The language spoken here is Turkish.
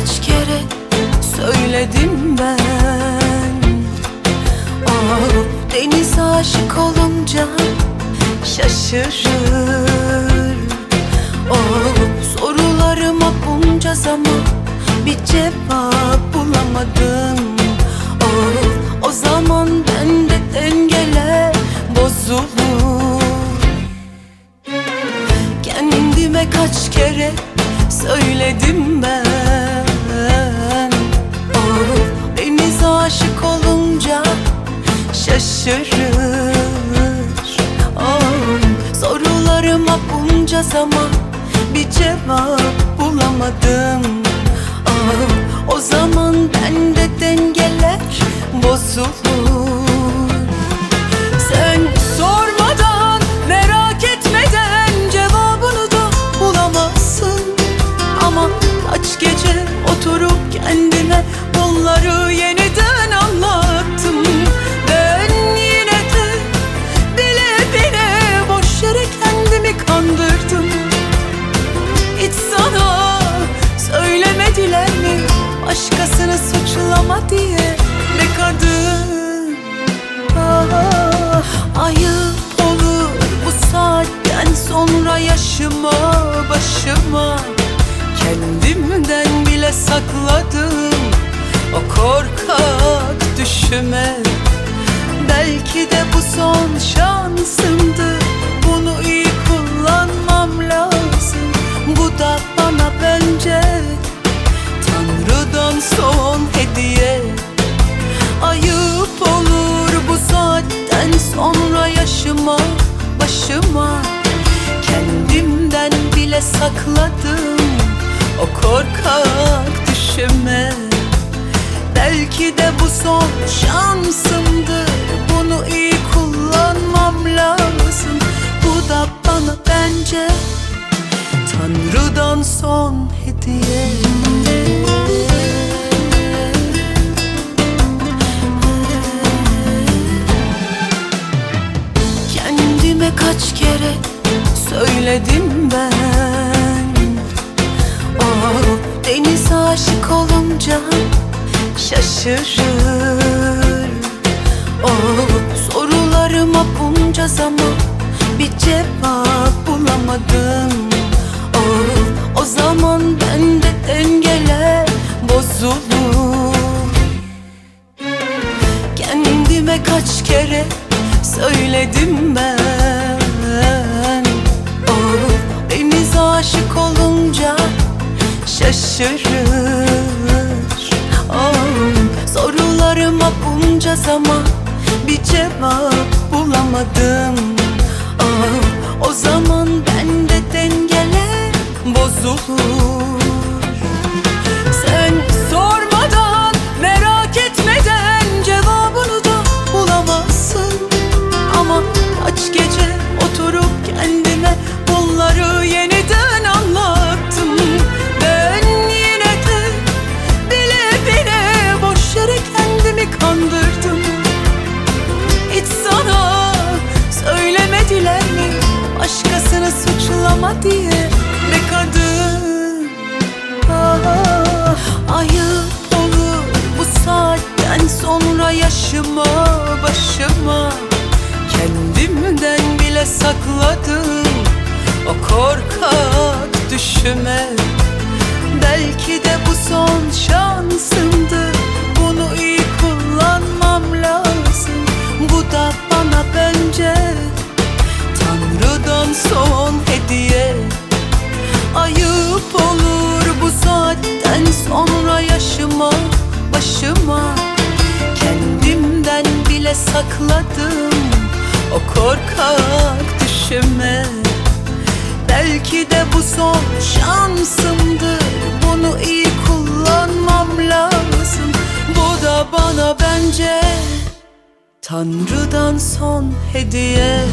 kaç kere söyledim ben. Oh deniz aşık olunca şaşırır. Oh sorularıma bunca zaman bir cevap bulamadım. Oh o zaman bende dengeler bozulur. Kendime kaç kere söyledim ben şaşırır. Oh sorularıma bunca zaman bir cevap bulamadım. Oh o zaman bende dengeler bozulur. Sen sormadan, merak etmeden cevabını da bulamazsın. Ama kaç gece oturup kendime bunları yeniden Sakladım o korkak düşüme. Belki de bu son şansımdı. Bunu iyi kullanmam lazım. Bu da bana bence Tanrı'dan son hediye. Ayıp olur bu saatten sonra yaşıma başıma. Kendimden bile sakladım o korkak Belki de bu son şansımdır Bunu iyi kullanmam lazım. Bu da bana bence Tanrı'dan son hediye. Kendime kaç kere söyledim ben. Oh deniz aşık olunca şaşırır. Oh sorularıma bunca zaman bir cevap bulamadım. Oh o zaman bende dengeler bozulur. Kendime kaç kere söyledim ben. Oh deniz aşık olunca şaşırır bunca zaman bir cevap bulamadım. Oh o zaman bende dengeler bozulur suçlama diye bekardım Ah, Ayıp olur bu saatten sonra yaşıma başıma. Kendimden bile sakladım o korkak düşüme. Belki de bu son şansımdı Bunu iyi sakladım o korkak düşüme. Belki de bu son şansımdır Bunu iyi kullanmam lazım. Bu da bana bence Tanrı'dan son hediye